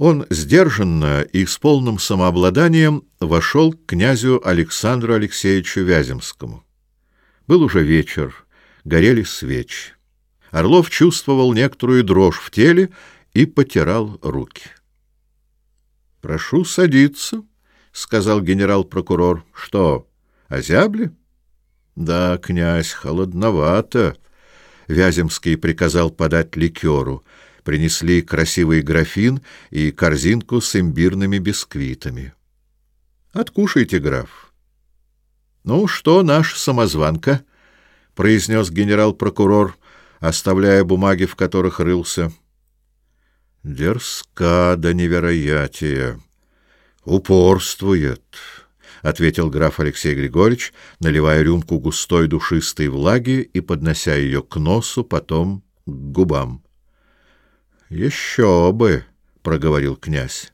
Он сдержанно и с полным самообладанием вошел к князю Александру Алексеевичу Вяземскому. Был уже вечер, горели свечи. Орлов чувствовал некоторую дрожь в теле и потирал руки. — Прошу садиться, — сказал генерал-прокурор. — Что, озябли? — Да, князь, холодновато. Вяземский приказал подать ликеру — принесли красивый графин и корзинку с имбирными бисквитами. «Откушайте, граф». «Ну что, наша самозванка?» — произнес генерал-прокурор, оставляя бумаги, в которых рылся. «Дерзка до невероятия. Упорствует». — ответил граф Алексей Григорьевич, наливая рюмку густой душистой влаги и поднося ее к носу, потом к губам. Еще бы, проговорил князь.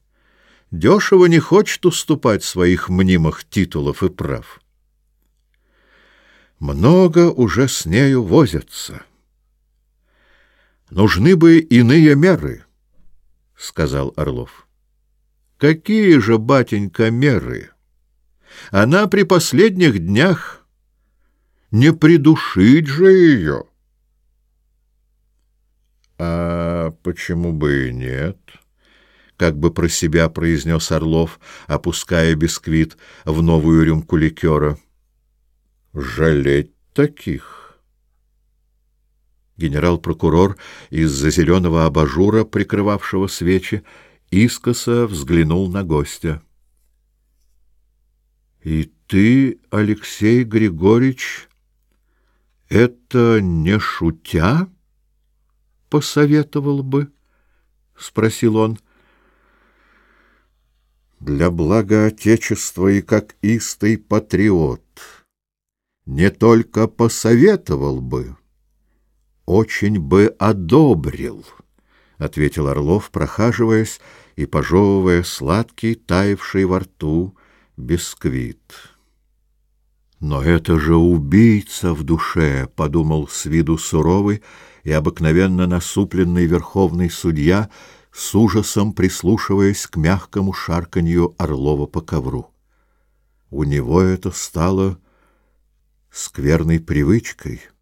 Дешево не хочет уступать своих мнимых титулов и прав. Много уже с нею возятся. Нужны бы иные меры, сказал Орлов. Какие же, батенька, меры? Она при последних днях не придушить же ее. А почему бы и нет? Как бы про себя произнес Орлов, опуская бисквит в новую рюмку ликера. Жалеть таких. Генерал-прокурор из-за зеленого абажура, прикрывавшего свечи, искоса взглянул на гостя. И ты, Алексей Григорьевич, это не шутя? посоветовал бы? — спросил он. — Для блага Отечества и как истый патриот. Не только посоветовал бы, очень бы одобрил, — ответил Орлов, прохаживаясь и пожевывая сладкий, таявший во рту бисквит. «Но это же убийца в душе!» — подумал с виду суровый и обыкновенно насупленный верховный судья, с ужасом прислушиваясь к мягкому шарканью Орлова по ковру. У него это стало скверной привычкой —